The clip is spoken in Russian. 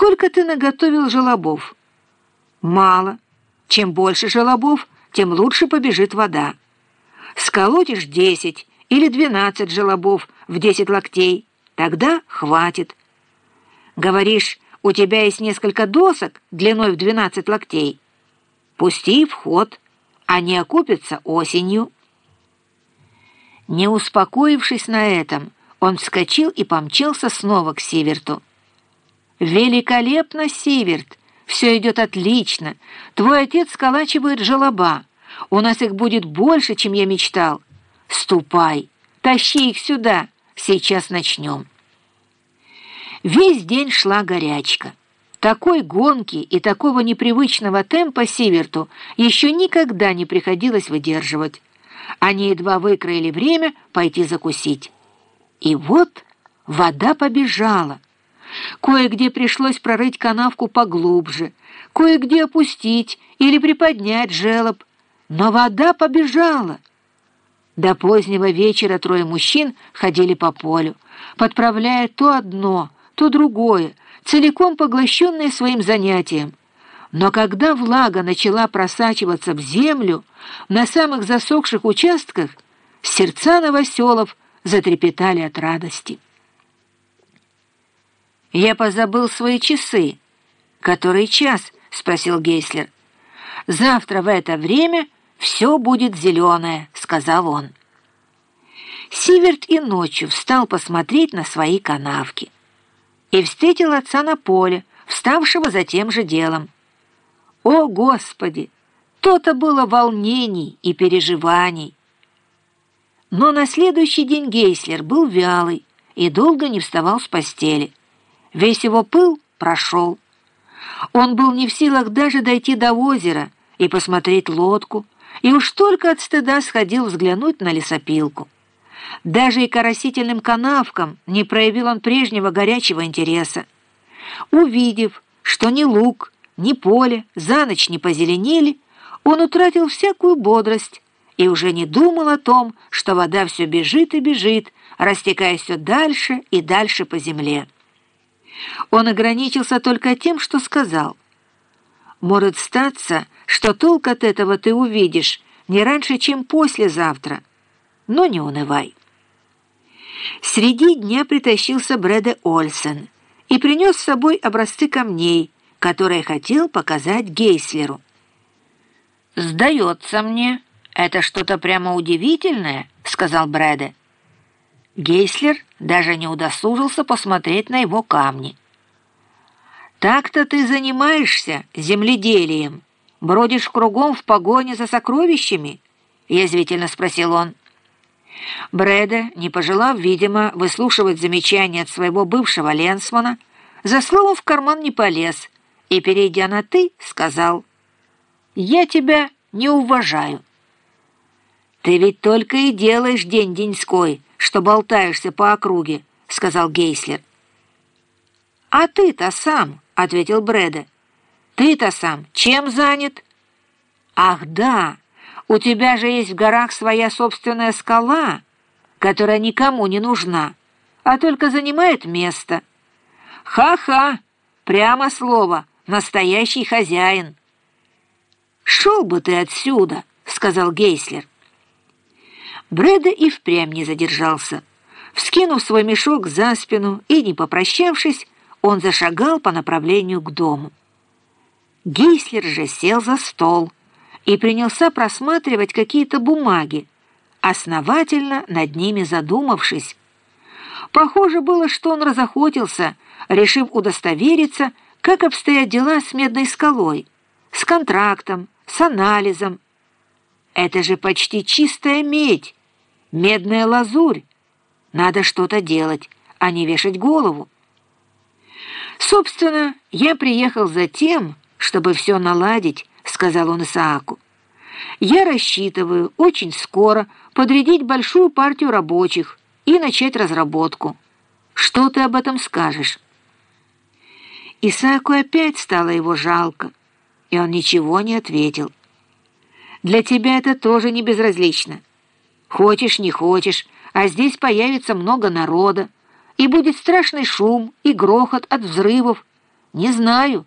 Сколько ты наготовил желобов? Мало. Чем больше желобов, тем лучше побежит вода. Сколотишь десять или двенадцать желобов в десять локтей, тогда хватит. Говоришь, у тебя есть несколько досок длиной в двенадцать локтей. Пусти в ход, они окупятся осенью. Не успокоившись на этом, он вскочил и помчался снова к Сиверту. «Великолепно, Сиверт! Все идет отлично. Твой отец сколачивает желоба. У нас их будет больше, чем я мечтал. Ступай, тащи их сюда. Сейчас начнем». Весь день шла горячка. Такой гонки и такого непривычного темпа Сиверту еще никогда не приходилось выдерживать. Они едва выкроили время пойти закусить. И вот вода побежала. Кое-где пришлось прорыть канавку поглубже, кое-где опустить или приподнять желоб, но вода побежала. До позднего вечера трое мужчин ходили по полю, подправляя то одно, то другое, целиком поглощенные своим занятием. Но когда влага начала просачиваться в землю, на самых засохших участках сердца новоселов затрепетали от радости. «Я позабыл свои часы». «Который час?» — спросил Гейслер. «Завтра в это время все будет зеленое», — сказал он. Сиверт и ночью встал посмотреть на свои канавки и встретил отца на поле, вставшего за тем же делом. О, Господи! То-то было волнений и переживаний. Но на следующий день Гейслер был вялый и долго не вставал с постели. Весь его пыл прошел. Он был не в силах даже дойти до озера и посмотреть лодку, и уж только от стыда сходил взглянуть на лесопилку. Даже и к оросительным канавкам не проявил он прежнего горячего интереса. Увидев, что ни лук, ни поле за ночь не позеленели, он утратил всякую бодрость и уже не думал о том, что вода все бежит и бежит, растекаясь все дальше и дальше по земле. Он ограничился только тем, что сказал. «Может статься, что толк от этого ты увидишь не раньше, чем послезавтра, но не унывай». Среди дня притащился Брэда Ольсен и принес с собой образцы камней, которые хотел показать Гейслеру. «Сдается мне, это что-то прямо удивительное», — сказал Брэда. Гейслер даже не удосужился посмотреть на его камни. «Так-то ты занимаешься земледелием, бродишь кругом в погоне за сокровищами?» — язвительно спросил он. Брэда, не пожелав, видимо, выслушивать замечания от своего бывшего ленсмана, за словом в карман не полез и, перейдя на «ты», сказал «Я тебя не уважаю». «Ты ведь только и делаешь день-деньской, что болтаешься по округе», — сказал Гейслер. «А ты-то сам», — ответил Брэда. «Ты-то сам чем занят?» «Ах, да!» У тебя же есть в горах своя собственная скала, которая никому не нужна, а только занимает место. Ха-ха, прямо слово, настоящий хозяин. «Шел бы ты отсюда», — сказал Гейслер. Брэда и впрямь не задержался. Вскинув свой мешок за спину и не попрощавшись, он зашагал по направлению к дому. Гейслер же сел за стол — и принялся просматривать какие-то бумаги, основательно над ними задумавшись. Похоже было, что он разохотился, решив удостовериться, как обстоят дела с медной скалой, с контрактом, с анализом. Это же почти чистая медь, медная лазурь. Надо что-то делать, а не вешать голову. Собственно, я приехал за тем, чтобы все наладить, — сказал он Исааку. «Я рассчитываю очень скоро подрядить большую партию рабочих и начать разработку. Что ты об этом скажешь?» Исааку опять стало его жалко, и он ничего не ответил. «Для тебя это тоже не безразлично. Хочешь, не хочешь, а здесь появится много народа, и будет страшный шум и грохот от взрывов, Не знаю.